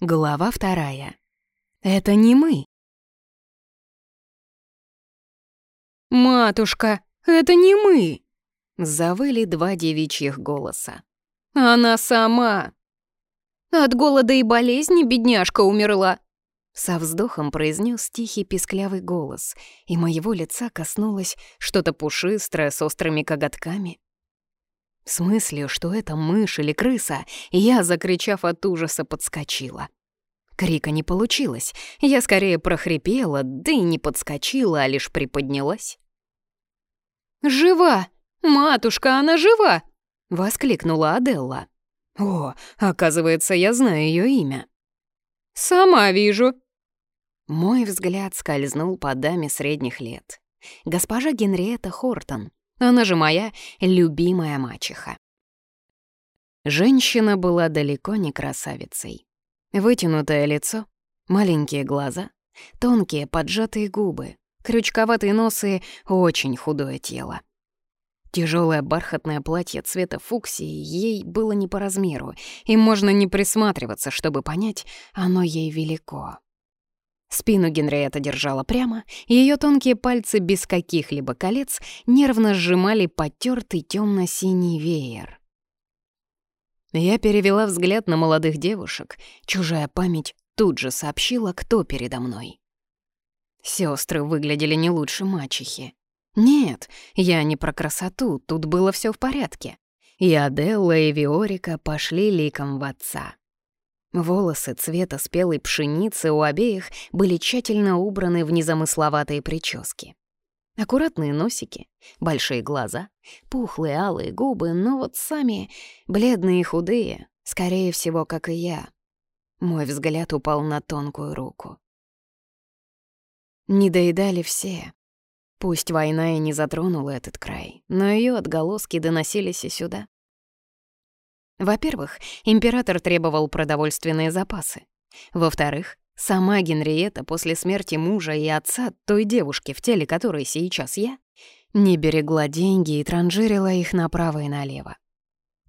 Глава вторая. Это не мы. «Матушка, это не мы!» Завыли два девичьих голоса. «Она сама!» «От голода и болезни бедняжка умерла!» Со вздохом произнес тихий писклявый голос, и моего лица коснулось что-то пушистое с острыми коготками. С мыслью, что это мышь или крыса, я, закричав от ужаса, подскочила. Крика не получилось, я скорее прохрипела, да и не подскочила, а лишь приподнялась. «Жива! Матушка, она жива!» — воскликнула Аделла. «О, оказывается, я знаю ее имя». «Сама вижу». Мой взгляд скользнул по даме средних лет. Госпожа Генриетта Хортон, она же моя любимая мачеха. Женщина была далеко не красавицей. Вытянутое лицо, маленькие глаза, тонкие поджатые губы, крючковатый нос и очень худое тело. Тяжелое бархатное платье цвета фуксии ей было не по размеру, и можно не присматриваться, чтобы понять, оно ей велико. Спину Генриетта держала прямо, и ее тонкие пальцы без каких-либо колец нервно сжимали потертый темно-синий веер. Я перевела взгляд на молодых девушек. Чужая память тут же сообщила, кто передо мной. Сестры выглядели не лучше мачехи. Нет, я не про красоту, тут было все в порядке. И Аделла, и Виорика пошли ликом в отца. Волосы цвета спелой пшеницы у обеих были тщательно убраны в незамысловатые прически. Аккуратные носики, большие глаза, пухлые алые губы, но вот сами бледные и худые, скорее всего, как и я. Мой взгляд упал на тонкую руку. Не доедали все. Пусть война и не затронула этот край, но ее отголоски доносились и сюда. Во-первых, император требовал продовольственные запасы. Во-вторых, сама Генриетта после смерти мужа и отца той девушки, в теле которой сейчас я, не берегла деньги и транжирила их направо и налево.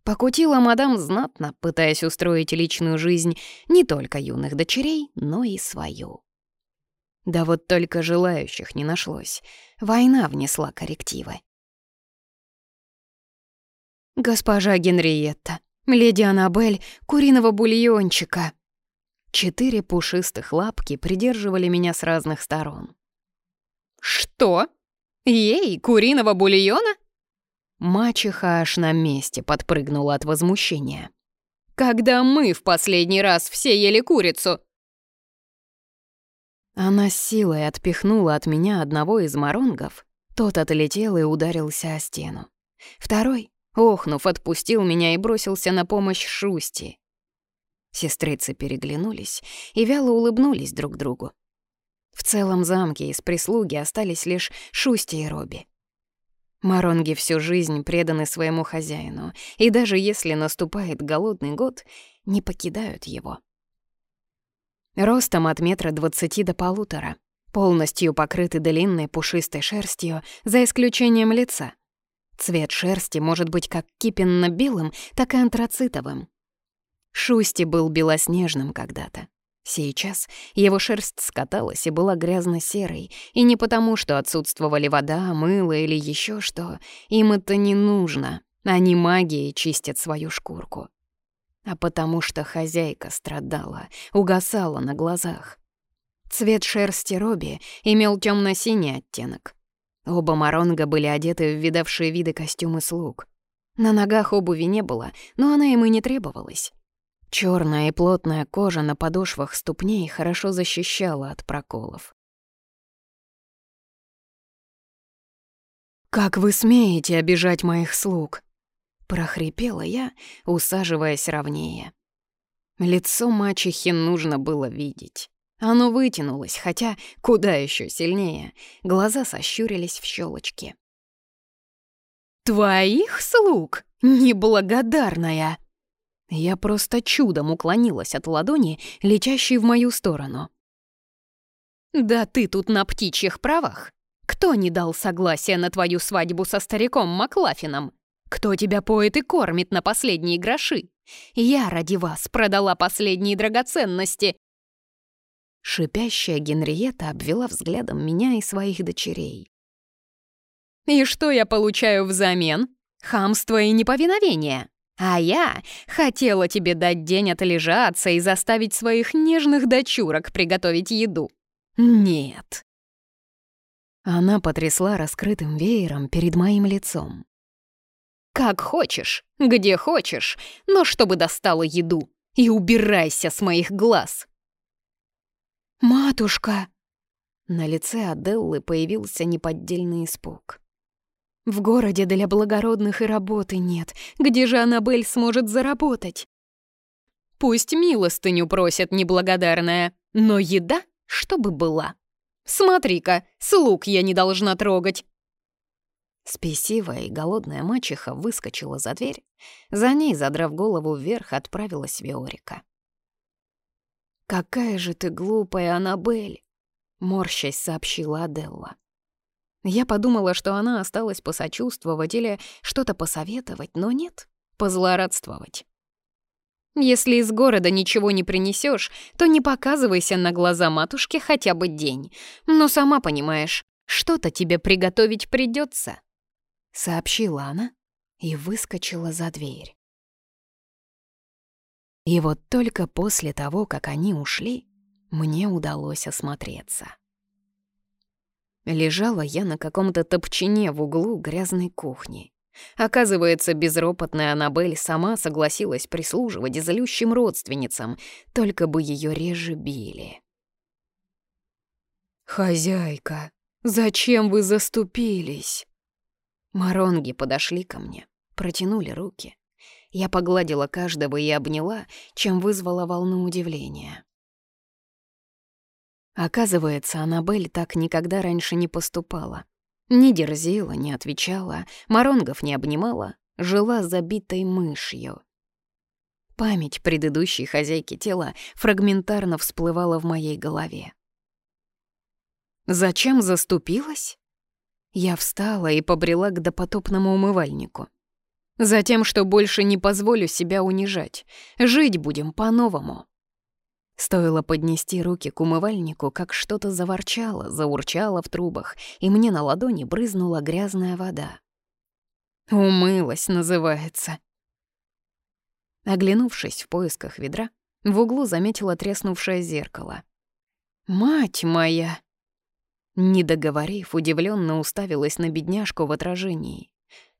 Покутила мадам знатно, пытаясь устроить личную жизнь не только юных дочерей, но и свою. Да вот только желающих не нашлось. Война внесла коррективы. «Госпожа Генриетта, леди Аннабель, куриного бульончика!» Четыре пушистых лапки придерживали меня с разных сторон. «Что? Ей, куриного бульона?» Мачеха аж на месте подпрыгнула от возмущения. «Когда мы в последний раз все ели курицу?» Она силой отпихнула от меня одного из моронгов. Тот отлетел и ударился о стену. Второй, охнув, отпустил меня и бросился на помощь Шусти. Сестрицы переглянулись и вяло улыбнулись друг другу. В целом замке из прислуги остались лишь Шусти и Робби. Маронги всю жизнь преданы своему хозяину, и даже если наступает голодный год, не покидают его. Ростом от метра двадцати до полутора, полностью покрыты длинной пушистой шерстью, за исключением лица. Цвет шерсти может быть как кипенно-белым, так и антрацитовым. Шусти был белоснежным когда-то. Сейчас его шерсть скаталась и была грязно-серой, и не потому, что отсутствовали вода, мыло или еще что. Им это не нужно. Они магией чистят свою шкурку а потому что хозяйка страдала, угасала на глазах. Цвет шерсти Робби имел темно синий оттенок. Оба Маронга были одеты в видавшие виды костюмы слуг. На ногах обуви не было, но она им и не требовалась. Черная и плотная кожа на подошвах ступней хорошо защищала от проколов. «Как вы смеете обижать моих слуг?» прохрипела я, усаживаясь ровнее. Лицо мачехи нужно было видеть. Оно вытянулось, хотя куда еще сильнее. Глаза сощурились в щелочки. «Твоих слуг? Неблагодарная!» Я просто чудом уклонилась от ладони, летящей в мою сторону. «Да ты тут на птичьих правах? Кто не дал согласия на твою свадьбу со стариком Маклафином? Кто тебя поет и кормит на последние гроши? Я ради вас продала последние драгоценности!» Шипящая Генриетта обвела взглядом меня и своих дочерей. «И что я получаю взамен? Хамство и неповиновение. А я хотела тебе дать день отлежаться и заставить своих нежных дочурок приготовить еду. Нет». Она потрясла раскрытым веером перед моим лицом. «Как хочешь, где хочешь, но чтобы достала еду, и убирайся с моих глаз!» «Матушка!» На лице Аделлы появился неподдельный испуг. «В городе для благородных и работы нет. Где же Аннабель сможет заработать?» «Пусть милостыню просят неблагодарная, но еда, чтобы была. Смотри-ка, слуг я не должна трогать!» Спесивая и голодная мачеха выскочила за дверь. За ней, задрав голову вверх, отправилась Виорика. «Какая же ты глупая, Аннабель!» — морщась сообщила Аделла. Я подумала, что она осталась посочувствовать или что-то посоветовать, но нет, позлорадствовать. Если из города ничего не принесешь, то не показывайся на глаза матушки хотя бы день. Но сама понимаешь, что-то тебе приготовить придется, сообщила она и выскочила за дверь. И вот только после того, как они ушли, мне удалось осмотреться. Лежала я на каком-то топчине в углу грязной кухни. Оказывается, безропотная Аннабель сама согласилась прислуживать злющим родственницам, только бы ее реже били. «Хозяйка, зачем вы заступились?» Маронги подошли ко мне, протянули руки. Я погладила каждого и обняла, чем вызвала волну удивления. Оказывается, Аннабель так никогда раньше не поступала. Не дерзила, не отвечала, Маронгов не обнимала, жила забитой мышью. Память предыдущей хозяйки тела фрагментарно всплывала в моей голове. «Зачем заступилась?» Я встала и побрела к допотопному умывальнику. Затем, что больше не позволю себя унижать. Жить будем по-новому. Стоило поднести руки к умывальнику, как что-то заворчало, заурчало в трубах, и мне на ладони брызнула грязная вода. «Умылась» называется. Оглянувшись в поисках ведра, в углу заметила треснувшее зеркало. «Мать моя!» Не договорив, удивленно уставилась на бедняжку в отражении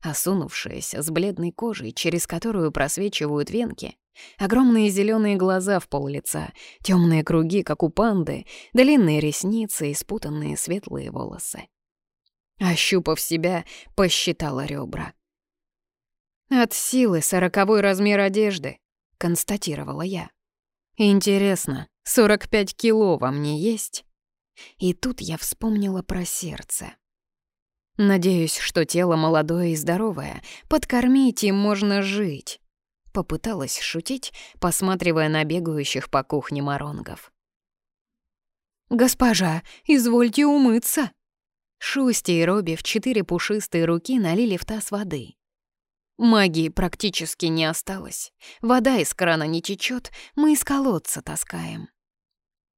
осунувшаяся, с бледной кожей, через которую просвечивают венки, огромные зеленые глаза в пол лица, темные круги, как у панды, длинные ресницы и спутанные светлые волосы. Ощупав себя, посчитала ребра. «От силы сороковой размер одежды», — констатировала я. «Интересно, 45 кило во мне есть?» И тут я вспомнила про сердце. Надеюсь, что тело молодое и здоровое. Подкормить им можно жить. Попыталась шутить, посматривая на бегающих по кухне моронгов. «Госпожа, извольте умыться!» Шусти и Робби в четыре пушистые руки налили в таз воды. Магии практически не осталось. Вода из крана не течет, мы из колодца таскаем.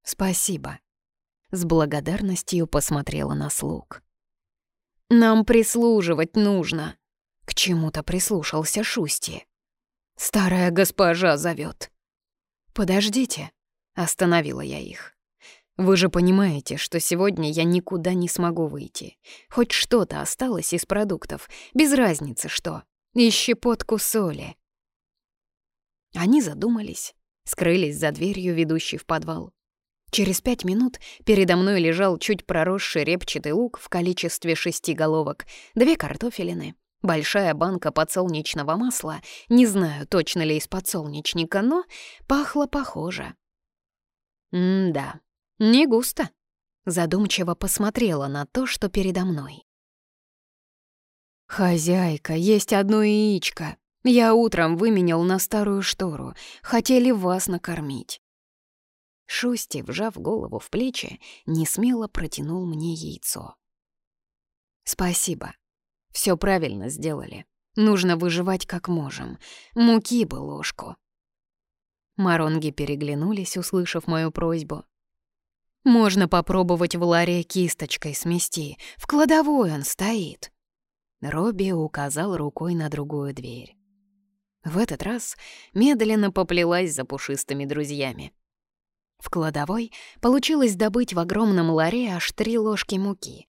«Спасибо». С благодарностью посмотрела на слуг. Нам прислуживать нужно. К чему-то прислушался Шусти. Старая госпожа зовет. Подождите, остановила я их. Вы же понимаете, что сегодня я никуда не смогу выйти. Хоть что-то осталось из продуктов, без разницы что. И щепотку соли. Они задумались, скрылись за дверью, ведущей в подвал. Через пять минут передо мной лежал чуть проросший репчатый лук в количестве шести головок, две картофелины, большая банка подсолнечного масла, не знаю, точно ли из подсолнечника, но пахло похоже. М-да, не густо. Задумчиво посмотрела на то, что передо мной. «Хозяйка, есть одно яичко. Я утром выменял на старую штору. Хотели вас накормить». Шусти, вжав голову в плечи, несмело протянул мне яйцо. «Спасибо. Все правильно сделали. Нужно выживать как можем. Муки бы ложку. Маронги переглянулись, услышав мою просьбу. «Можно попробовать в ларе кисточкой смести. В кладовой он стоит». Робби указал рукой на другую дверь. В этот раз медленно поплелась за пушистыми друзьями. В кладовой получилось добыть в огромном ларе аж три ложки муки.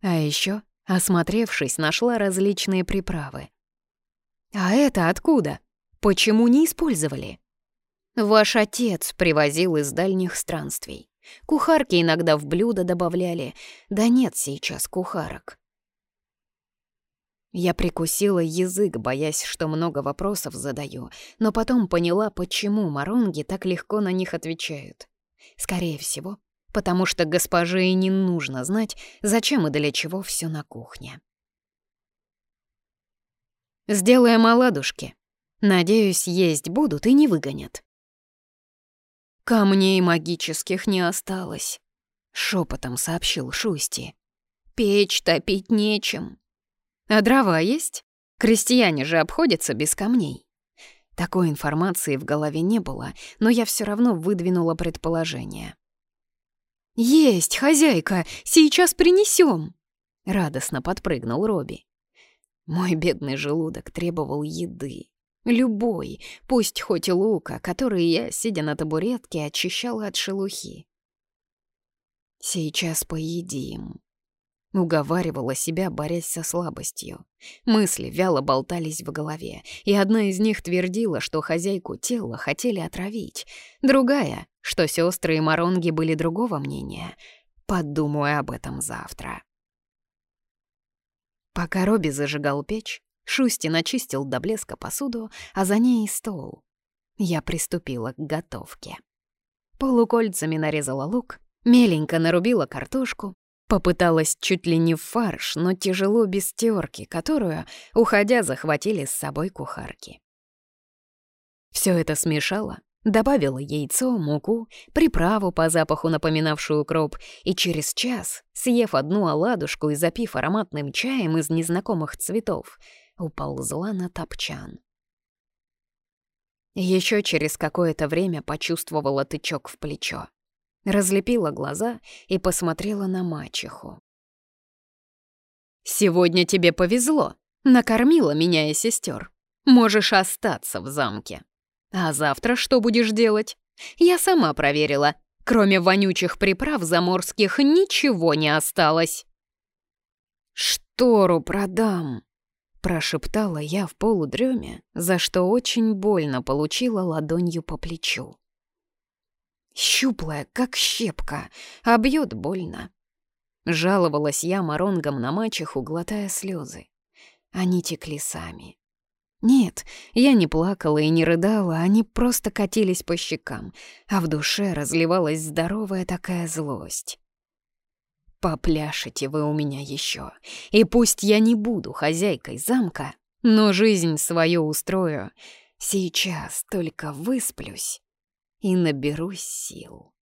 А еще, осмотревшись, нашла различные приправы. «А это откуда? Почему не использовали?» «Ваш отец привозил из дальних странствий. Кухарки иногда в блюдо добавляли, да нет сейчас кухарок. Я прикусила язык, боясь, что много вопросов задаю, но потом поняла, почему моронги так легко на них отвечают. Скорее всего, потому что госпоже и не нужно знать, зачем и для чего все на кухне. Сделаем оладушки. Надеюсь, есть будут и не выгонят. Камней магических не осталось, шепотом сообщил Шусти. Печь топить нечем. А дрова есть? Крестьяне же обходятся без камней. Такой информации в голове не было, но я все равно выдвинула предположение. «Есть, хозяйка, сейчас принесем!» Радостно подпрыгнул Робби. Мой бедный желудок требовал еды. Любой, пусть хоть лука, который я, сидя на табуретке, очищала от шелухи. «Сейчас поедим», Уговаривала себя, борясь со слабостью. Мысли вяло болтались в голове, и одна из них твердила, что хозяйку тела хотели отравить, другая, что сестры и Маронги были другого мнения. Подумаю об этом завтра. Пока Робби зажигал печь, Шусти начистил до блеска посуду, а за ней и стол. Я приступила к готовке. Полукольцами нарезала лук, меленько нарубила картошку, Попыталась чуть ли не в фарш, но тяжело без терки, которую, уходя, захватили с собой кухарки. Все это смешала, добавила яйцо, муку, приправу по запаху, напоминавшую укроп, и через час, съев одну оладушку и запив ароматным чаем из незнакомых цветов, уползла на топчан. Еще через какое-то время почувствовала тычок в плечо разлепила глаза и посмотрела на мачеху. «Сегодня тебе повезло, накормила меня и сестер. Можешь остаться в замке. А завтра что будешь делать? Я сама проверила. Кроме вонючих приправ заморских ничего не осталось». «Штору продам», — прошептала я в полудреме, за что очень больно получила ладонью по плечу. Щуплая, как щепка, а бьет больно. Жаловалась я моронгом на мачеху, глотая слезы. Они текли сами. Нет, я не плакала и не рыдала, они просто катились по щекам, а в душе разливалась здоровая такая злость. Попляшете вы у меня еще, и пусть я не буду хозяйкой замка, но жизнь свою устрою. Сейчас только высплюсь и наберусь сил.